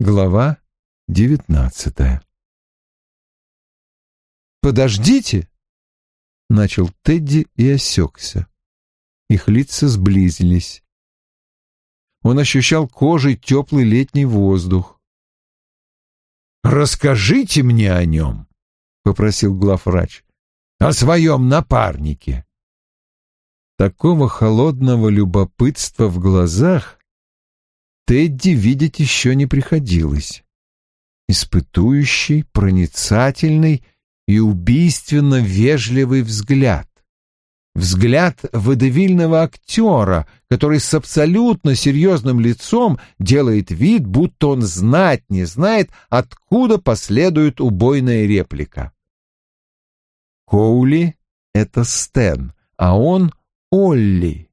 Глава девятнадцатая «Подождите!» — начал Тедди и осекся. Их лица сблизились. Он ощущал кожей теплый летний воздух. «Расскажите мне о нем», — попросил главврач, — «о своем напарнике». Такого холодного любопытства в глазах Тедди видеть еще не приходилось. Испытующий, проницательный и убийственно вежливый взгляд. Взгляд водевильного актера, который с абсолютно серьезным лицом делает вид, будто он знать не знает, откуда последует убойная реплика. Коули — это Стэн, а он — Олли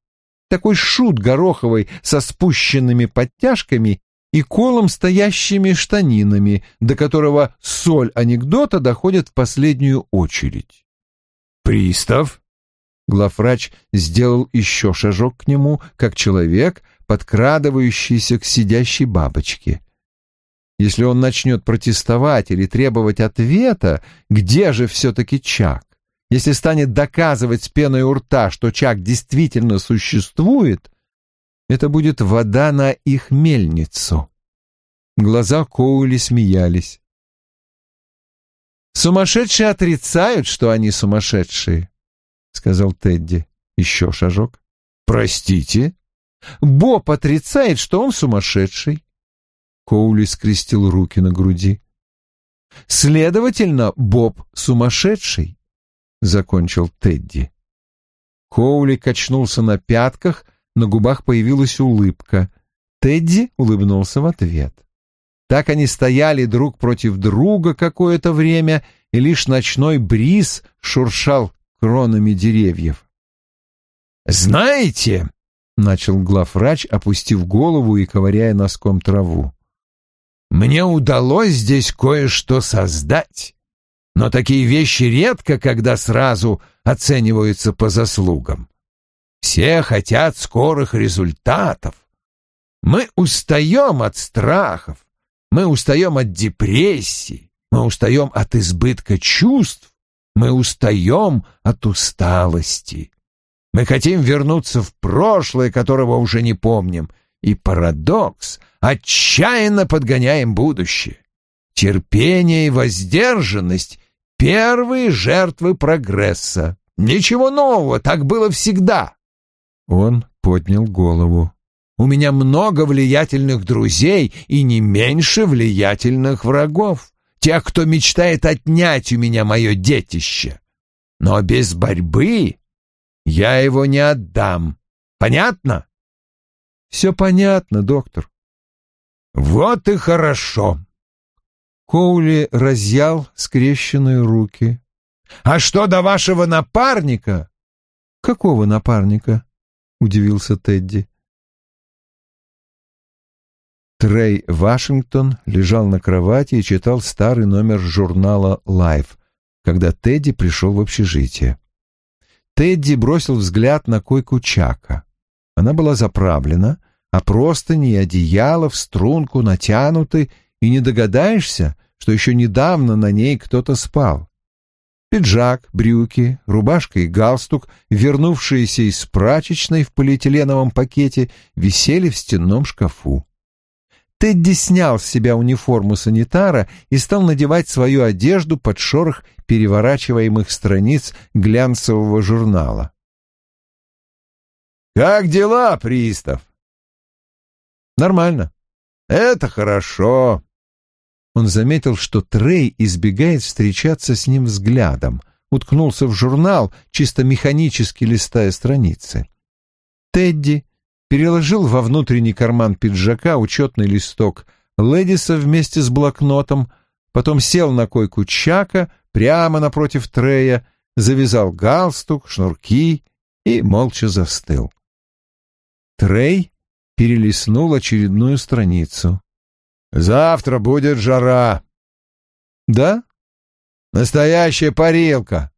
такой шут гороховый со спущенными подтяжками и колом стоящими штанинами, до которого соль анекдота доходит в последнюю очередь. «Пристав?» Главврач сделал еще шажок к нему, как человек, подкрадывающийся к сидящей бабочке. Если он начнет протестовать или требовать ответа, где же все-таки Чак? Если станет доказывать с пеной у рта, что Чак действительно существует, это будет вода на их мельницу. Глаза Коули смеялись. «Сумасшедшие отрицают, что они сумасшедшие», — сказал Тедди. Еще шажок. «Простите?» «Боб отрицает, что он сумасшедший». Коули скрестил руки на груди. «Следовательно, Боб сумасшедший закончил Тедди. Коули качнулся на пятках, на губах появилась улыбка. Тедди улыбнулся в ответ. Так они стояли друг против друга какое-то время, и лишь ночной бриз шуршал кронами деревьев. «Знаете», — начал главврач, опустив голову и ковыряя носком траву, — «мне удалось здесь кое-что создать. Но такие вещи редко, когда сразу оцениваются по заслугам. Все хотят скорых результатов. Мы устаем от страхов, мы устаем от депрессии, мы устаем от избытка чувств, мы устаем от усталости. Мы хотим вернуться в прошлое, которого уже не помним, и парадокс, отчаянно подгоняем будущее. Терпение и воздержанность Первые жертвы прогресса. Ничего нового, так было всегда. Он поднял голову. У меня много влиятельных друзей и не меньше влиятельных врагов, тех, кто мечтает отнять у меня мое детище. Но без борьбы я его не отдам. Понятно? Все понятно, доктор. Вот и хорошо. Коули разъял скрещенные руки. «А что до вашего напарника?» «Какого напарника?» — удивился Тедди. Трей Вашингтон лежал на кровати и читал старый номер журнала Life, когда Тедди пришел в общежитие. Тедди бросил взгляд на койку Чака. Она была заправлена, а простыни и одеяло в струнку натянуты и не догадаешься, что еще недавно на ней кто-то спал. Пиджак, брюки, рубашка и галстук, вернувшиеся из прачечной в полиэтиленовом пакете, висели в стенном шкафу. Тедди снял с себя униформу санитара и стал надевать свою одежду под шорох переворачиваемых страниц глянцевого журнала. «Как дела, пристав?» «Нормально». «Это хорошо он заметил, что Трей избегает встречаться с ним взглядом, уткнулся в журнал, чисто механически листая страницы. Тедди переложил во внутренний карман пиджака учетный листок Ледиса вместе с блокнотом, потом сел на койку Чака прямо напротив Трея, завязал галстук, шнурки и молча застыл. Трей перелистнул очередную страницу. Завтра будет жара. Да? Настоящая парилка.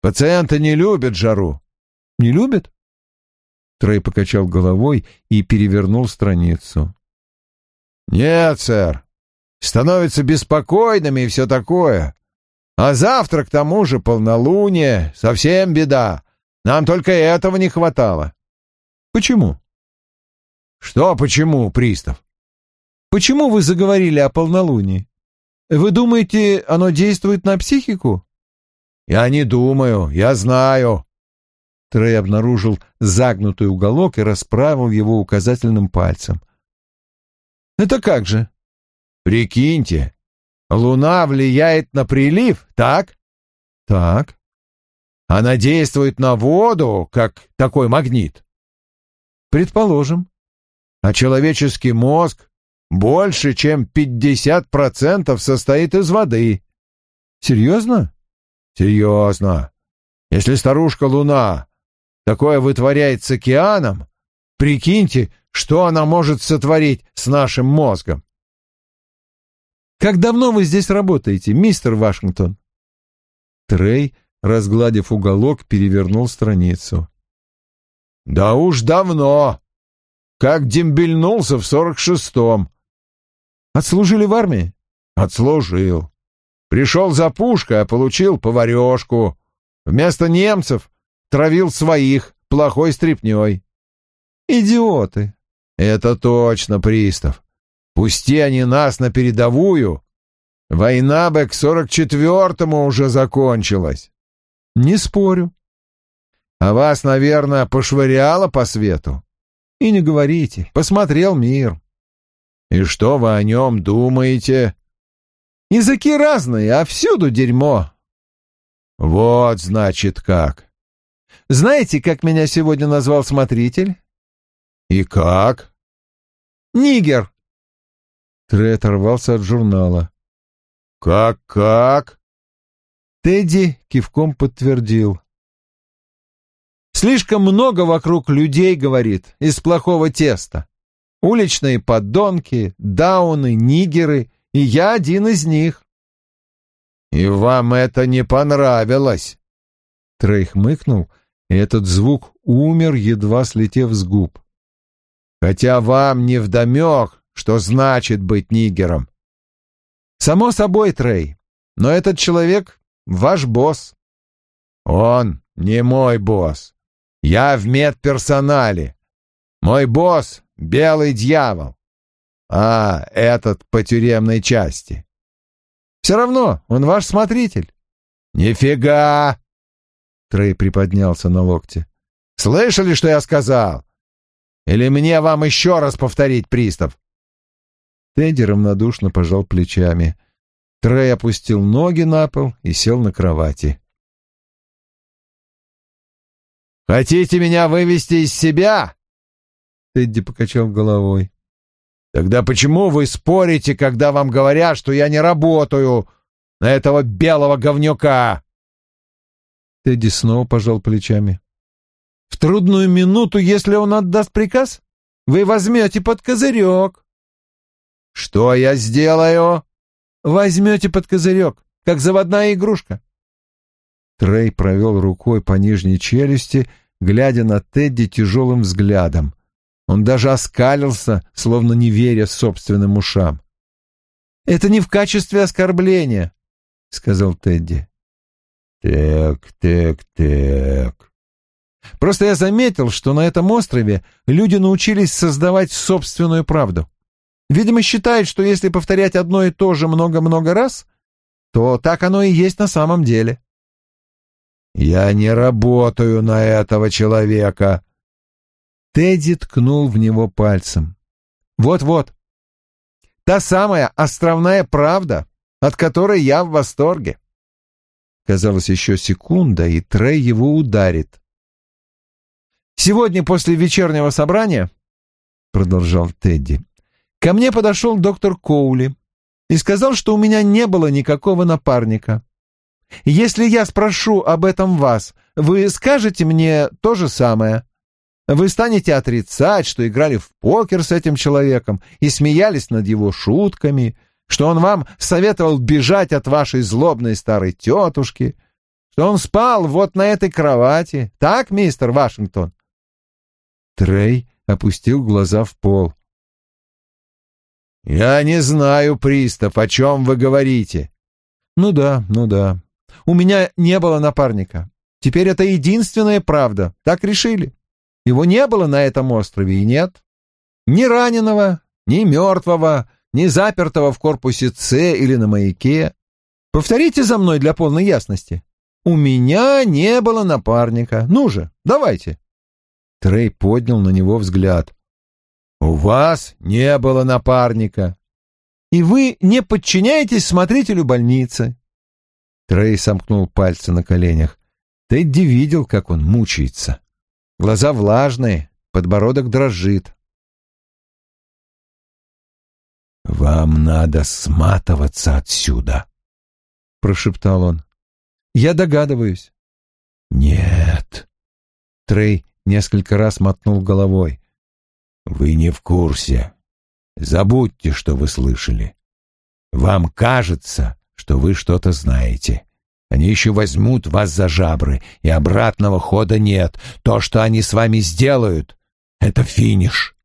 Пациенты не любят жару. Не любят? Трей покачал головой и перевернул страницу. Нет, сэр. становятся беспокойными и все такое. А завтра, к тому же, полнолуние, совсем беда. Нам только этого не хватало. Почему? Что почему, пристав? Почему вы заговорили о полнолунии? Вы думаете, оно действует на психику? Я не думаю, я знаю. Трей обнаружил загнутый уголок и расправил его указательным пальцем. Это как же? Прикиньте, луна влияет на прилив, так? Так. Она действует на воду, как такой магнит. Предположим. А человеческий мозг больше, чем 50% состоит из воды. Серьезно? Серьезно. Если старушка Луна такое вытворяет с океаном, прикиньте, что она может сотворить с нашим мозгом. Как давно вы здесь работаете, мистер Вашингтон? Трей, разгладив уголок, перевернул страницу. Да уж давно. Как дембельнулся в сорок шестом. Отслужили в армии? Отслужил. Пришел за пушкой, а получил поварешку. Вместо немцев травил своих плохой стряпней. Идиоты. Это точно, пристав. Пусти они нас на передовую. Война бы к сорок четвертому уже закончилась. Не спорю. А вас, наверное, пошвыряло по свету? И не говорите. Посмотрел мир. И что вы о нем думаете? Языки разные, а всюду дерьмо. Вот, значит, как. Знаете, как меня сегодня назвал смотритель? И как? Нигер. Трей оторвался от журнала. Как-как? Тедди кивком подтвердил. Слишком много вокруг людей, говорит, из плохого теста. Уличные подонки, дауны, нигеры, и я один из них. И вам это не понравилось? Трей хмыкнул, и этот звук умер, едва слетев с губ. Хотя вам не вдомек, что значит быть нигером. Само собой, Трей, но этот человек — ваш босс. Он не мой босс. Я в медперсонале. Мой босс Белый дьявол. А, этот по тюремной части. Все равно, он ваш смотритель. Нифига! Трей приподнялся на локте. Слышали, что я сказал? Или мне вам еще раз повторить, пристав? Тедди равнодушно пожал плечами. Трей опустил ноги на пол и сел на кровати. «Хотите меня вывести из себя?» Тедди покачал головой. «Тогда почему вы спорите, когда вам говорят, что я не работаю на этого белого говнюка?» Тедди снова пожал плечами. «В трудную минуту, если он отдаст приказ, вы возьмете под козырек». «Что я сделаю?» «Возьмете под козырек, как заводная игрушка». Трей провел рукой по нижней челюсти, глядя на Тедди тяжелым взглядом. Он даже оскалился, словно не веря собственным ушам. «Это не в качестве оскорбления», — сказал Тедди. «Так, так, так». «Просто я заметил, что на этом острове люди научились создавать собственную правду. Видимо, считают, что если повторять одно и то же много-много раз, то так оно и есть на самом деле». «Я не работаю на этого человека», Тедди ткнул в него пальцем. «Вот-вот. Та самая островная правда, от которой я в восторге». Казалось, еще секунда, и Трей его ударит. «Сегодня после вечернего собрания, — продолжал Тедди, — ко мне подошел доктор Коули и сказал, что у меня не было никакого напарника. Если я спрошу об этом вас, вы скажете мне то же самое?» Вы станете отрицать, что играли в покер с этим человеком и смеялись над его шутками, что он вам советовал бежать от вашей злобной старой тетушки, что он спал вот на этой кровати. Так, мистер Вашингтон?» Трей опустил глаза в пол. «Я не знаю, пристав, о чем вы говорите». «Ну да, ну да. У меня не было напарника. Теперь это единственная правда. Так решили. Его не было на этом острове и нет. Ни раненого, ни мертвого, ни запертого в корпусе С или на маяке. Повторите за мной для полной ясности. У меня не было напарника. Ну же, давайте. Трей поднял на него взгляд. У вас не было напарника. И вы не подчиняетесь смотрителю больницы. Трей сомкнул пальцы на коленях. Тедди видел, как он мучается. Глаза влажные, подбородок дрожит. «Вам надо сматываться отсюда», — прошептал он. «Я догадываюсь». «Нет». Трей несколько раз мотнул головой. «Вы не в курсе. Забудьте, что вы слышали. Вам кажется, что вы что-то знаете. Они еще возьмут вас за жабры, и обратного хода нет. То, что они с вами сделают, — это финиш».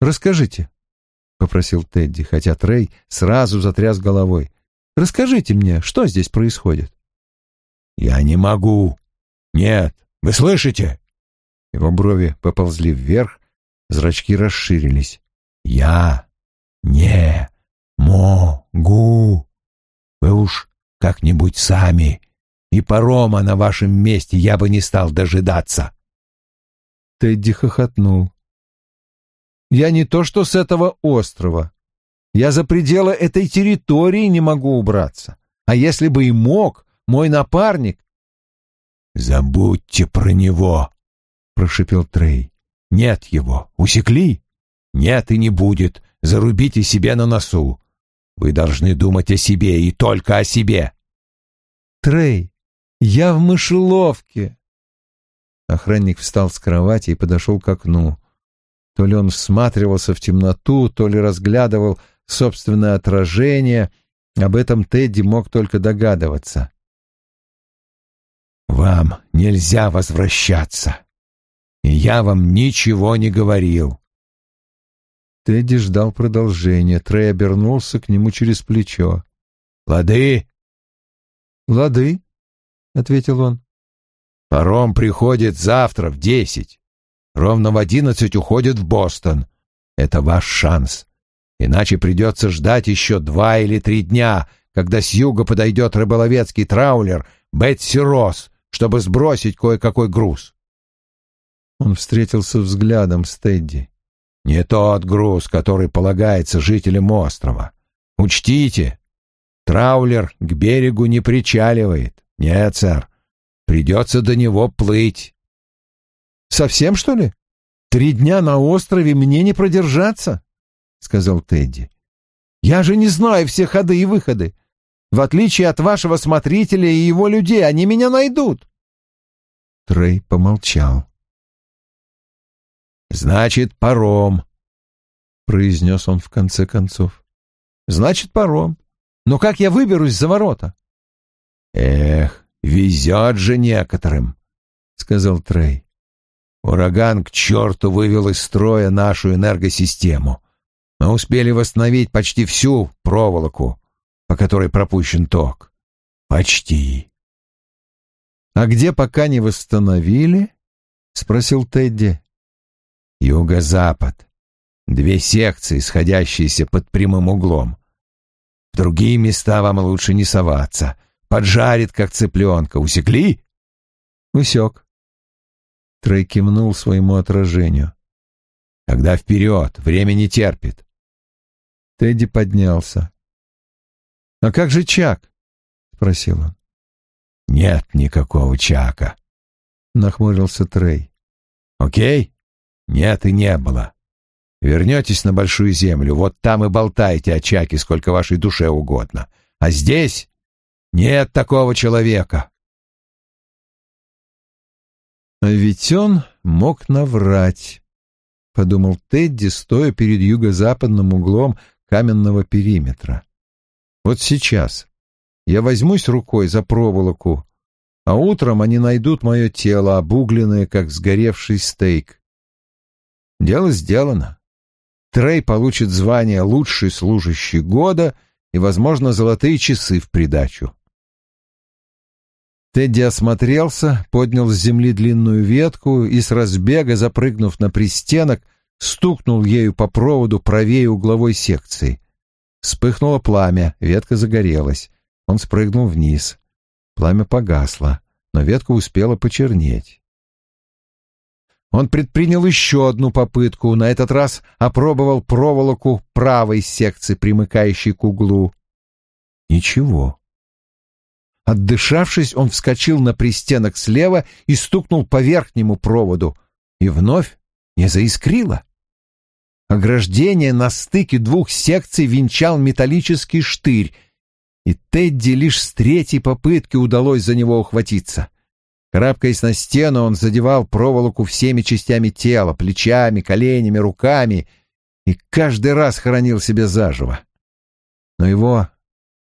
«Расскажите», — попросил Тедди, хотя Трей сразу затряс головой. «Расскажите мне, что здесь происходит?» «Я не могу. Нет, вы слышите?» Его брови поползли вверх, зрачки расширились. «Я не могу. Вы уж как-нибудь сами, и парома на вашем месте я бы не стал дожидаться». Тедди хохотнул. Я не то что с этого острова. Я за пределы этой территории не могу убраться. А если бы и мог, мой напарник... «Забудьте про него», — прошепел Трей. «Нет его. Усекли? Нет и не будет. Зарубите себе на носу. Вы должны думать о себе и только о себе». «Трей, я в мышеловке». Охранник встал с кровати и подошел к окну. То ли он всматривался в темноту, то ли разглядывал собственное отражение. Об этом Тедди мог только догадываться. «Вам нельзя возвращаться, и я вам ничего не говорил». Тедди ждал продолжения. Трей обернулся к нему через плечо. «Лады?» «Лады», — ответил он. «Паром приходит завтра в десять. Ровно в одиннадцать уходит в Бостон. Это ваш шанс. Иначе придется ждать еще два или три дня, когда с юга подойдет рыболовецкий траулер Бетси Росс, чтобы сбросить кое-какой груз. Он встретился взглядом с Тедди. Не тот груз, который полагается жителям острова. Учтите, траулер к берегу не причаливает. Нет, сэр, придется до него плыть. Совсем, что ли? Три дня на острове мне не продержаться, — сказал Тедди. Я же не знаю все ходы и выходы. В отличие от вашего смотрителя и его людей, они меня найдут. Трей помолчал. «Значит, паром», — произнес он в конце концов. «Значит, паром. Но как я выберусь за ворота?» «Эх, везет же некоторым», — сказал Трей. Ураган к черту вывел из строя нашу энергосистему. Мы успели восстановить почти всю проволоку, по которой пропущен ток. Почти. — А где пока не восстановили? — спросил Тедди. — Юго-запад. Две секции, сходящиеся под прямым углом. В другие места вам лучше не соваться. Поджарит, как цыпленка. Усекли? — Усек. Трей кивнул своему отражению. «Тогда вперед, время не терпит». Тедди поднялся. «А как же Чак?» — спросил он. «Нет никакого Чака», — нахмурился Трей. «Окей? Нет и не было. Вернетесь на Большую Землю, вот там и болтайте о Чаке сколько вашей душе угодно. А здесь нет такого человека». А ведь он мог наврать, — подумал Тедди, стоя перед юго-западным углом каменного периметра. Вот сейчас я возьмусь рукой за проволоку, а утром они найдут мое тело, обугленное, как сгоревший стейк. Дело сделано. Трей получит звание «Лучший служащий года» и, возможно, золотые часы в придачу. Тедди осмотрелся, поднял с земли длинную ветку и с разбега, запрыгнув на пристенок, стукнул ею по проводу правее угловой секции. Вспыхнуло пламя, ветка загорелась. Он спрыгнул вниз. Пламя погасло, но ветка успела почернеть. Он предпринял еще одну попытку, на этот раз опробовал проволоку правой секции, примыкающей к углу. Ничего. Отдышавшись, он вскочил на пристенок слева и стукнул по верхнему проводу, и вновь не заискрило. Ограждение на стыке двух секций венчал металлический штырь, и Тедди лишь с третьей попытки удалось за него ухватиться. Карабкаясь на стену, он задевал проволоку всеми частями тела, плечами, коленями, руками, и каждый раз хоронил себя заживо. Но его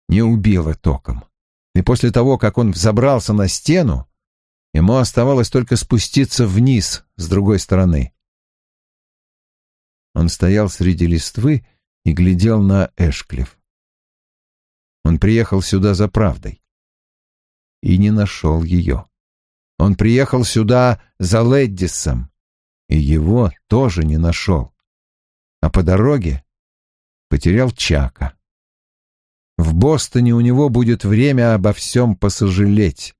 не убило током. И после того, как он взобрался на стену, ему оставалось только спуститься вниз с другой стороны. Он стоял среди листвы и глядел на Эшклифф. Он приехал сюда за правдой и не нашел ее. Он приехал сюда за Леддисом и его тоже не нашел. А по дороге потерял Чака. В Бостоне у него будет время обо всем посожалеть,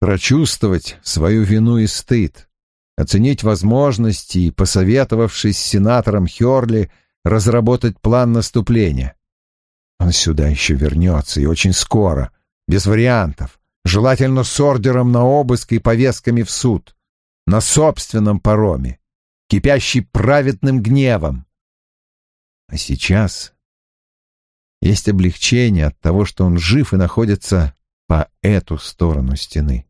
прочувствовать свою вину и стыд оценить возможности и, посоветовавшись с сенатором Херли, разработать план наступления. Он сюда еще вернется, и очень скоро, без вариантов, желательно с ордером на обыск и повестками в суд, на собственном пароме, кипящий праведным гневом. А сейчас есть облегчение от того, что он жив и находится по эту сторону стены.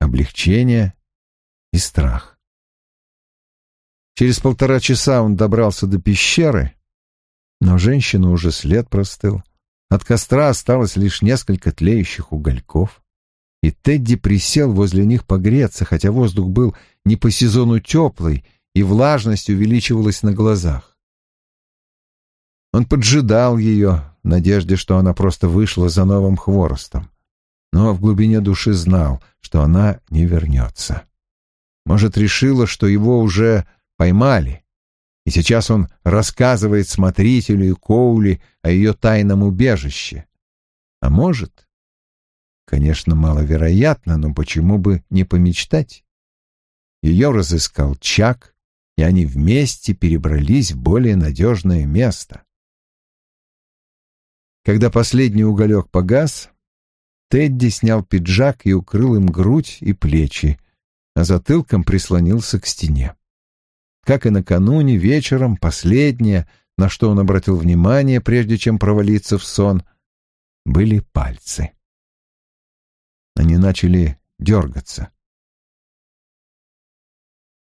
Облегчение и страх. Через полтора часа он добрался до пещеры, но женщина уже след простыл. От костра осталось лишь несколько тлеющих угольков, и Тедди присел возле них погреться, хотя воздух был не по сезону теплый, и влажность увеличивалась на глазах. Он поджидал ее, в надежде, что она просто вышла за новым хворостом, но в глубине души знал, что она не вернется. Может, решила, что его уже поймали, и сейчас он рассказывает смотрителю и Коули о ее тайном убежище. А может, конечно, маловероятно, но почему бы не помечтать? Ее разыскал Чак, и они вместе перебрались в более надежное место. Когда последний уголек погас, Тедди снял пиджак и укрыл им грудь и плечи, а затылком прислонился к стене. Как и накануне, вечером, последнее, на что он обратил внимание, прежде чем провалиться в сон, были пальцы. Они начали дергаться.